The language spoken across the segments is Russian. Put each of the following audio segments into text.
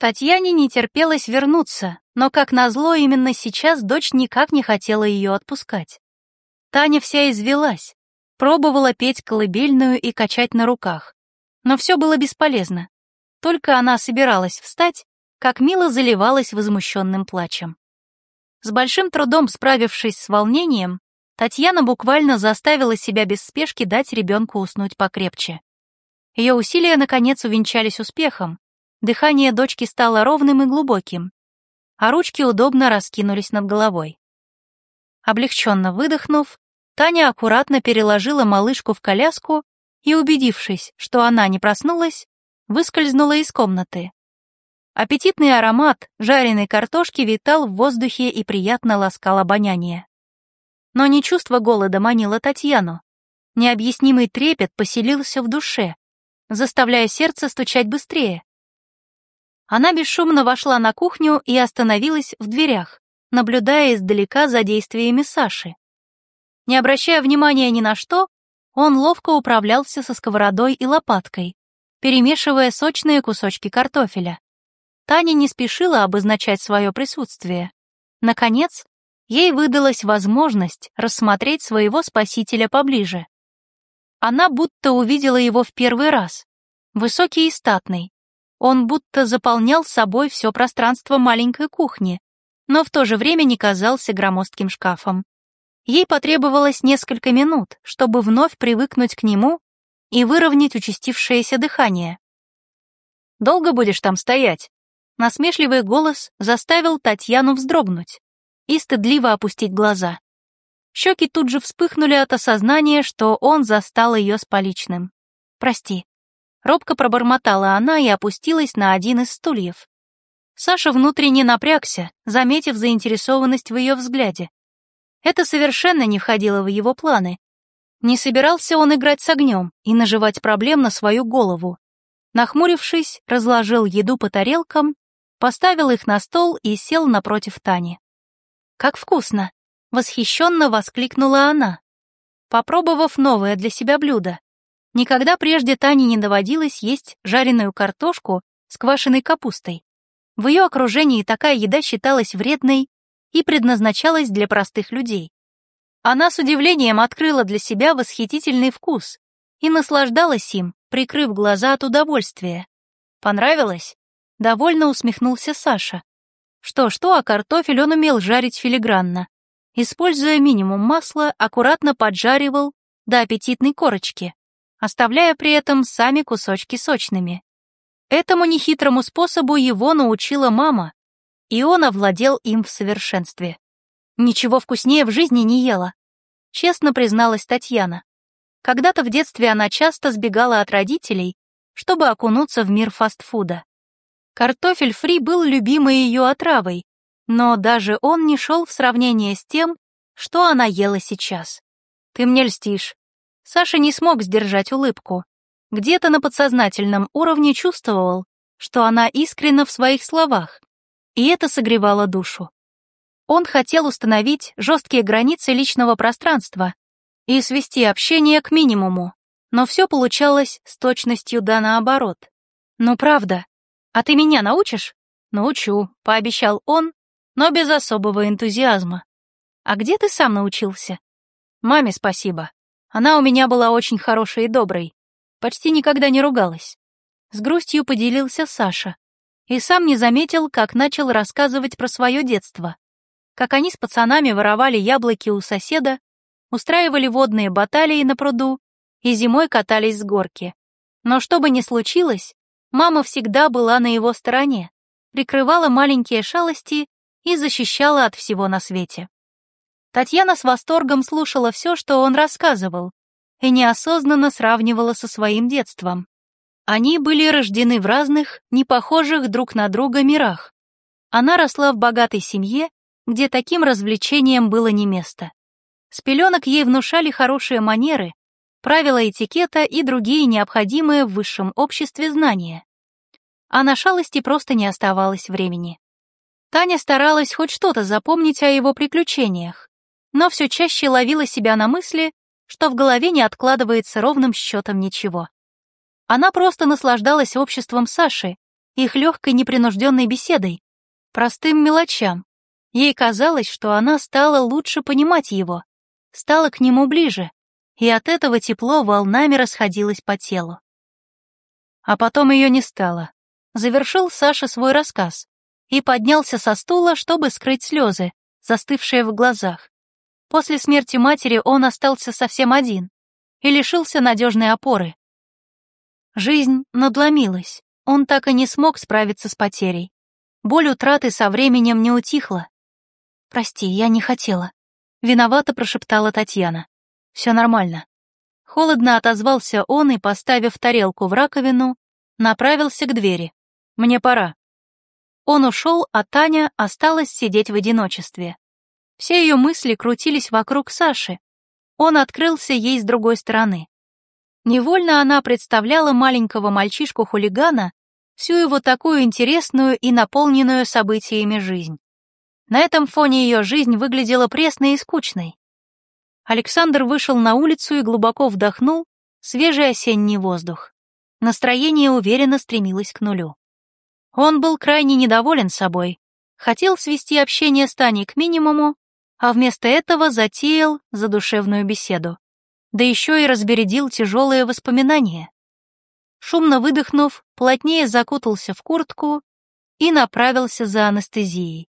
Татьяне не терпелось вернуться, но, как назло, именно сейчас дочь никак не хотела ее отпускать. Таня вся извелась, пробовала петь колыбельную и качать на руках. Но все было бесполезно. Только она собиралась встать, как мило заливалась возмущенным плачем. С большим трудом справившись с волнением, Татьяна буквально заставила себя без спешки дать ребенку уснуть покрепче. Ее усилия, наконец, увенчались успехом. Дыхание дочки стало ровным и глубоким, а ручки удобно раскинулись над головой. Облегченно выдохнув, Таня аккуратно переложила малышку в коляску и, убедившись, что она не проснулась, выскользнула из комнаты. Аппетитный аромат жареной картошки витал в воздухе и приятно ласкал обоняние. Но не чувство голода манило Татьяну. Необъяснимый трепет поселился в душе, заставляя сердце стучать быстрее. Она бесшумно вошла на кухню и остановилась в дверях, наблюдая издалека за действиями Саши. Не обращая внимания ни на что, он ловко управлялся со сковородой и лопаткой, перемешивая сочные кусочки картофеля. Таня не спешила обозначать свое присутствие. Наконец, ей выдалась возможность рассмотреть своего спасителя поближе. Она будто увидела его в первый раз. Высокий и статный. Он будто заполнял собой все пространство маленькой кухни, но в то же время не казался громоздким шкафом. Ей потребовалось несколько минут, чтобы вновь привыкнуть к нему и выровнять участившееся дыхание. «Долго будешь там стоять?» Насмешливый голос заставил Татьяну вздрогнуть и стыдливо опустить глаза. Щеки тут же вспыхнули от осознания, что он застал ее с поличным. «Прости». Робко пробормотала она и опустилась на один из стульев. Саша внутренне напрягся, заметив заинтересованность в ее взгляде. Это совершенно не входило в его планы. Не собирался он играть с огнем и наживать проблем на свою голову. Нахмурившись, разложил еду по тарелкам поставил их на стол и сел напротив Тани. «Как вкусно!» — восхищенно воскликнула она, попробовав новое для себя блюдо. Никогда прежде Тане не доводилось есть жареную картошку с квашеной капустой. В ее окружении такая еда считалась вредной и предназначалась для простых людей. Она с удивлением открыла для себя восхитительный вкус и наслаждалась им, прикрыв глаза от удовольствия. Понравилось? Довольно усмехнулся Саша. Что-что, а картофель он умел жарить филигранно. Используя минимум масла, аккуратно поджаривал до аппетитной корочки, оставляя при этом сами кусочки сочными. Этому нехитрому способу его научила мама, и он овладел им в совершенстве. Ничего вкуснее в жизни не ела, честно призналась Татьяна. Когда-то в детстве она часто сбегала от родителей, чтобы окунуться в мир фастфуда. Картофель фри был любимой ее отравой, но даже он не шел в сравнение с тем, что она ела сейчас. «Ты мне льстишь». Саша не смог сдержать улыбку. Где-то на подсознательном уровне чувствовал, что она искренна в своих словах, и это согревало душу. Он хотел установить жесткие границы личного пространства и свести общение к минимуму, но все получалось с точностью да наоборот. Но правда, «А ты меня научишь?» «Научу», — пообещал он, но без особого энтузиазма. «А где ты сам научился?» «Маме спасибо. Она у меня была очень хорошей и доброй. Почти никогда не ругалась». С грустью поделился Саша. И сам не заметил, как начал рассказывать про свое детство. Как они с пацанами воровали яблоки у соседа, устраивали водные баталии на пруду и зимой катались с горки. Но что бы ни случилось, Мама всегда была на его стороне, прикрывала маленькие шалости и защищала от всего на свете. Татьяна с восторгом слушала все, что он рассказывал, и неосознанно сравнивала со своим детством. Они были рождены в разных, не похожих друг на друга мирах. Она росла в богатой семье, где таким развлечениям было не место. С пеленок ей внушали хорошие манеры, правила этикета и другие необходимые в высшем обществе знания. А на шалости просто не оставалось времени. Таня старалась хоть что-то запомнить о его приключениях, но все чаще ловила себя на мысли, что в голове не откладывается ровным счетом ничего. Она просто наслаждалась обществом Саши их легкой непринужденной беседой, простым мелочам. Ей казалось, что она стала лучше понимать его, стала к нему ближе, и от этого тепло волнами расходилось по телу. А потом ее не стало. Завершил Саша свой рассказ и поднялся со стула, чтобы скрыть слезы, застывшие в глазах. После смерти матери он остался совсем один и лишился надежной опоры. Жизнь надломилась, он так и не смог справиться с потерей. Боль утраты со временем не утихла. «Прости, я не хотела», — виновато прошептала Татьяна. «Все нормально». Холодно отозвался он и, поставив тарелку в раковину, направился к двери. «Мне пора». Он ушел, а Таня осталась сидеть в одиночестве. Все ее мысли крутились вокруг Саши. Он открылся ей с другой стороны. Невольно она представляла маленького мальчишку-хулигана, всю его такую интересную и наполненную событиями жизнь. На этом фоне ее жизнь выглядела пресной и скучной. Александр вышел на улицу и глубоко вдохнул свежий осенний воздух. Настроение уверенно стремилось к нулю. Он был крайне недоволен собой, хотел свести общение с Таней к минимуму, а вместо этого затеял задушевную беседу. Да еще и разбередил тяжелые воспоминания. Шумно выдохнув, плотнее закутался в куртку и направился за анестезией.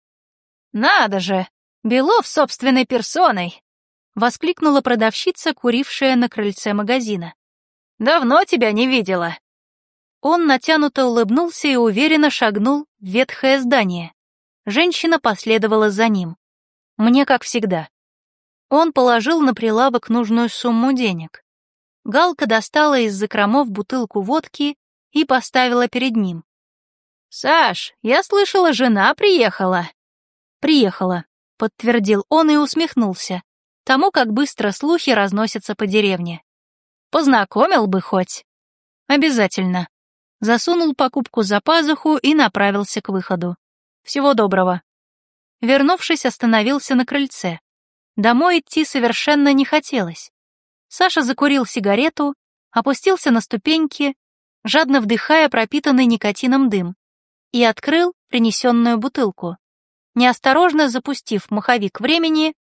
«Надо же! Белов собственной персоной!» — воскликнула продавщица, курившая на крыльце магазина. «Давно тебя не видела!» Он натянуто улыбнулся и уверенно шагнул в ветхое здание. Женщина последовала за ним. Мне как всегда. Он положил на прилавок нужную сумму денег. Галка достала из закромов бутылку водки и поставила перед ним. «Саш, я слышала, жена приехала». «Приехала», — подтвердил он и усмехнулся, тому, как быстро слухи разносятся по деревне. «Познакомил бы хоть». «Обязательно». Засунул покупку за пазуху и направился к выходу. «Всего доброго». Вернувшись, остановился на крыльце. Домой идти совершенно не хотелось. Саша закурил сигарету, опустился на ступеньки, жадно вдыхая пропитанный никотином дым, и открыл принесенную бутылку. Неосторожно запустив маховик времени,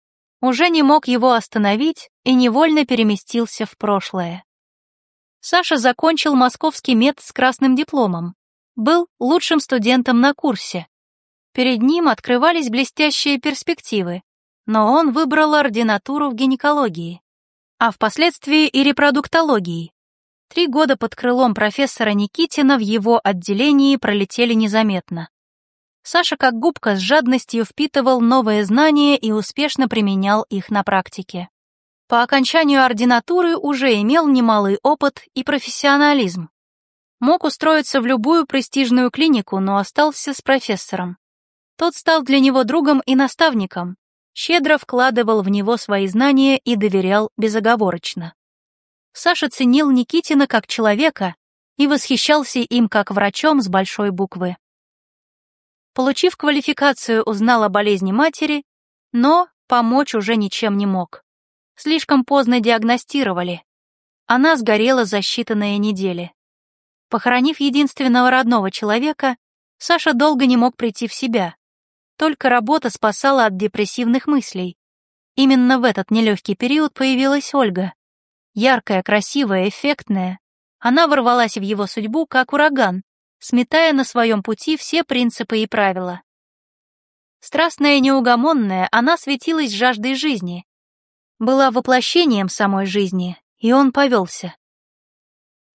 уже не мог его остановить и невольно переместился в прошлое. Саша закончил московский мед с красным дипломом, был лучшим студентом на курсе. Перед ним открывались блестящие перспективы, но он выбрал ординатуру в гинекологии а впоследствии и репродуктологии. Три года под крылом профессора Никитина в его отделении пролетели незаметно. Саша как губка с жадностью впитывал новые знания и успешно применял их на практике. По окончанию ординатуры уже имел немалый опыт и профессионализм. Мог устроиться в любую престижную клинику, но остался с профессором. Тот стал для него другом и наставником, щедро вкладывал в него свои знания и доверял безоговорочно. Саша ценил Никитина как человека и восхищался им как врачом с большой буквы. Получив квалификацию, узнал о болезни матери, но помочь уже ничем не мог. Слишком поздно диагностировали. Она сгорела за считанные недели. Похоронив единственного родного человека, Саша долго не мог прийти в себя. Только работа спасала от депрессивных мыслей. Именно в этот нелегкий период появилась Ольга. Яркая, красивая, эффектная. Она ворвалась в его судьбу, как ураган, сметая на своем пути все принципы и правила. Страстная и неугомонная, она светилась жаждой жизни. Была воплощением самой жизни, и он повелся.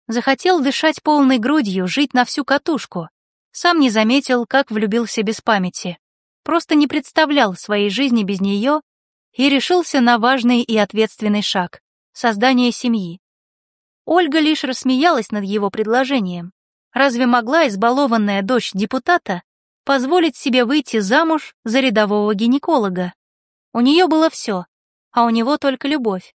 Захотел дышать полной грудью, жить на всю катушку. Сам не заметил, как влюбился без памяти просто не представлял своей жизни без нее и решился на важный и ответственный шаг — создание семьи. Ольга лишь рассмеялась над его предложением. Разве могла избалованная дочь депутата позволить себе выйти замуж за рядового гинеколога? У нее было все, а у него только любовь.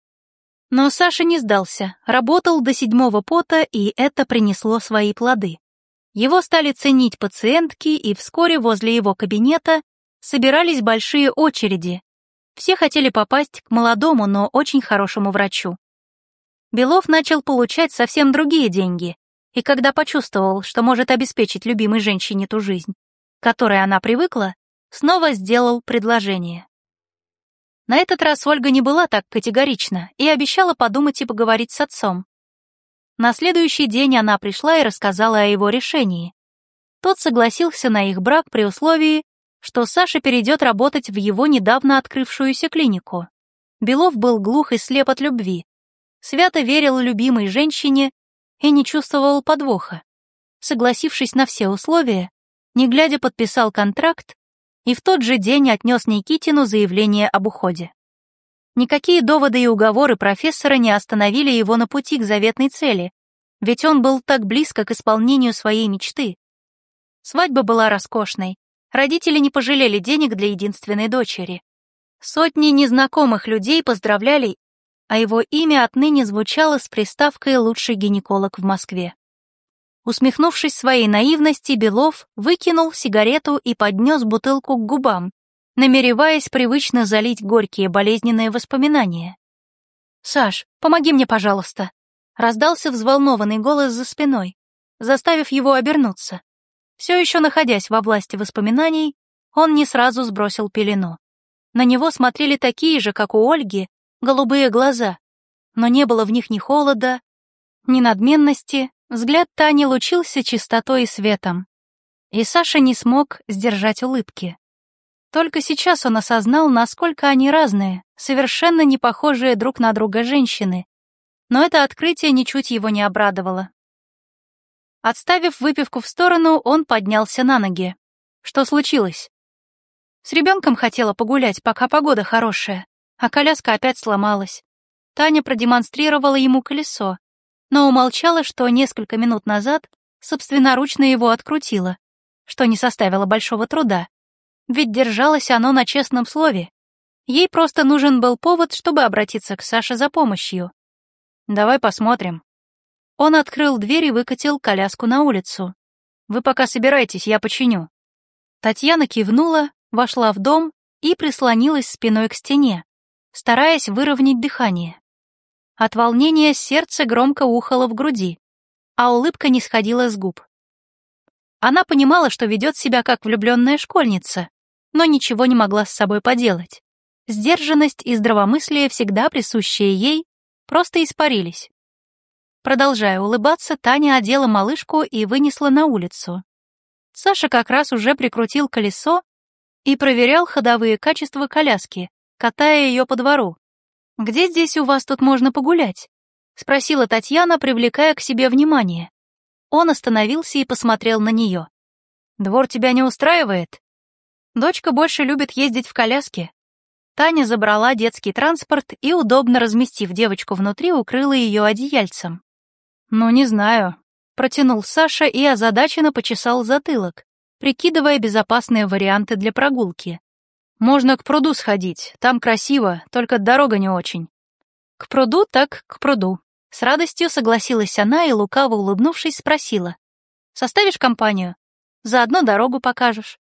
Но Саша не сдался, работал до седьмого пота, и это принесло свои плоды. Его стали ценить пациентки, и вскоре возле его кабинета собирались большие очереди. Все хотели попасть к молодому, но очень хорошему врачу. Белов начал получать совсем другие деньги, И когда почувствовал, что может обеспечить любимой женщине ту жизнь, к которой она привыкла, снова сделал предложение. На этот раз Ольга не была так категорична и обещала подумать и поговорить с отцом. На следующий день она пришла и рассказала о его решении. Тот согласился на их брак при условии, что Саша перейдет работать в его недавно открывшуюся клинику. Белов был глух и слеп от любви, свято верил любимой женщине и не чувствовал подвоха. Согласившись на все условия, не глядя подписал контракт и в тот же день отнес Никитину заявление об уходе. Никакие доводы и уговоры профессора не остановили его на пути к заветной цели, ведь он был так близко к исполнению своей мечты. Свадьба была роскошной, родители не пожалели денег для единственной дочери. Сотни незнакомых людей поздравляли, а его имя отныне звучало с приставкой «лучший гинеколог в Москве». Усмехнувшись своей наивности, Белов выкинул сигарету и поднес бутылку к губам, намереваясь привычно залить горькие болезненные воспоминания. «Саш, помоги мне, пожалуйста», — раздался взволнованный голос за спиной, заставив его обернуться. Все еще находясь во власти воспоминаний, он не сразу сбросил пелену. На него смотрели такие же, как у Ольги, голубые глаза, но не было в них ни холода, ни надменности, Взгляд Тани лучился чистотой и светом. И Саша не смог сдержать улыбки. Только сейчас он осознал, насколько они разные, совершенно не похожие друг на друга женщины. Но это открытие ничуть его не обрадовало. Отставив выпивку в сторону, он поднялся на ноги. Что случилось? С ребенком хотела погулять, пока погода хорошая, а коляска опять сломалась. Таня продемонстрировала ему колесо, но умолчала, что несколько минут назад собственноручно его открутила, что не составило большого труда. Ведь держалось оно на честном слове. Ей просто нужен был повод, чтобы обратиться к Саше за помощью. «Давай посмотрим». Он открыл дверь и выкатил коляску на улицу. «Вы пока собирайтесь, я починю». Татьяна кивнула, вошла в дом и прислонилась спиной к стене, стараясь выровнять дыхание. От волнения сердце громко ухало в груди, а улыбка не сходила с губ. Она понимала, что ведет себя как влюбленная школьница, но ничего не могла с собой поделать. Сдержанность и здравомыслие, всегда присущие ей, просто испарились. Продолжая улыбаться, Таня одела малышку и вынесла на улицу. Саша как раз уже прикрутил колесо и проверял ходовые качества коляски, катая ее по двору. «Где здесь у вас тут можно погулять?» — спросила Татьяна, привлекая к себе внимание. Он остановился и посмотрел на нее. «Двор тебя не устраивает?» Дочка больше любит ездить в коляске. Таня забрала детский транспорт и, удобно разместив девочку внутри, укрыла ее одеяльцем. «Ну, не знаю», — протянул Саша и озадаченно почесал затылок, прикидывая безопасные варианты для прогулки. Можно к пруду сходить, там красиво, только дорога не очень. К пруду так к пруду. С радостью согласилась она и, лукаво улыбнувшись, спросила. «Составишь компанию? Заодно дорогу покажешь».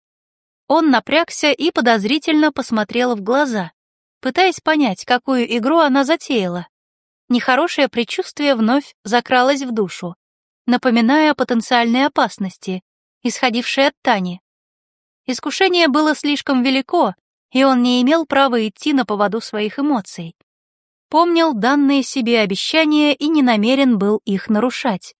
Он напрягся и подозрительно посмотрел в глаза, пытаясь понять, какую игру она затеяла. Нехорошее предчувствие вновь закралось в душу, напоминая о потенциальной опасности, исходившей от Тани. Искушение было слишком велико, и он не имел права идти на поводу своих эмоций. Помнил данные себе обещания и не намерен был их нарушать.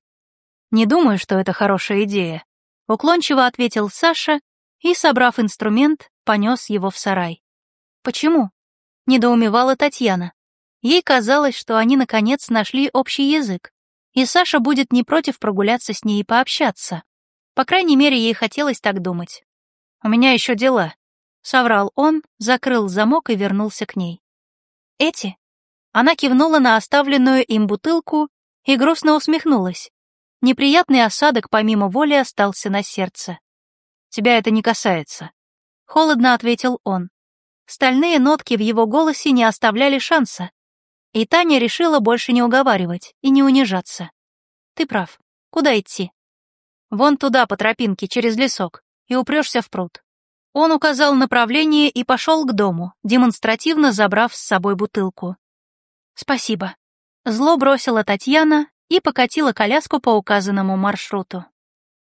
«Не думаю, что это хорошая идея», — уклончиво ответил Саша и, собрав инструмент, понес его в сарай. «Почему?» — недоумевала Татьяна. Ей казалось, что они, наконец, нашли общий язык, и Саша будет не против прогуляться с ней и пообщаться. По крайней мере, ей хотелось так думать. «У меня еще дела», Соврал он, закрыл замок и вернулся к ней. «Эти?» Она кивнула на оставленную им бутылку и грустно усмехнулась. Неприятный осадок помимо воли остался на сердце. «Тебя это не касается», — холодно ответил он. Стальные нотки в его голосе не оставляли шанса. И Таня решила больше не уговаривать и не унижаться. «Ты прав. Куда идти?» «Вон туда, по тропинке, через лесок, и упрешься в пруд. Он указал направление и пошел к дому, демонстративно забрав с собой бутылку. «Спасибо». Зло бросила Татьяна и покатила коляску по указанному маршруту.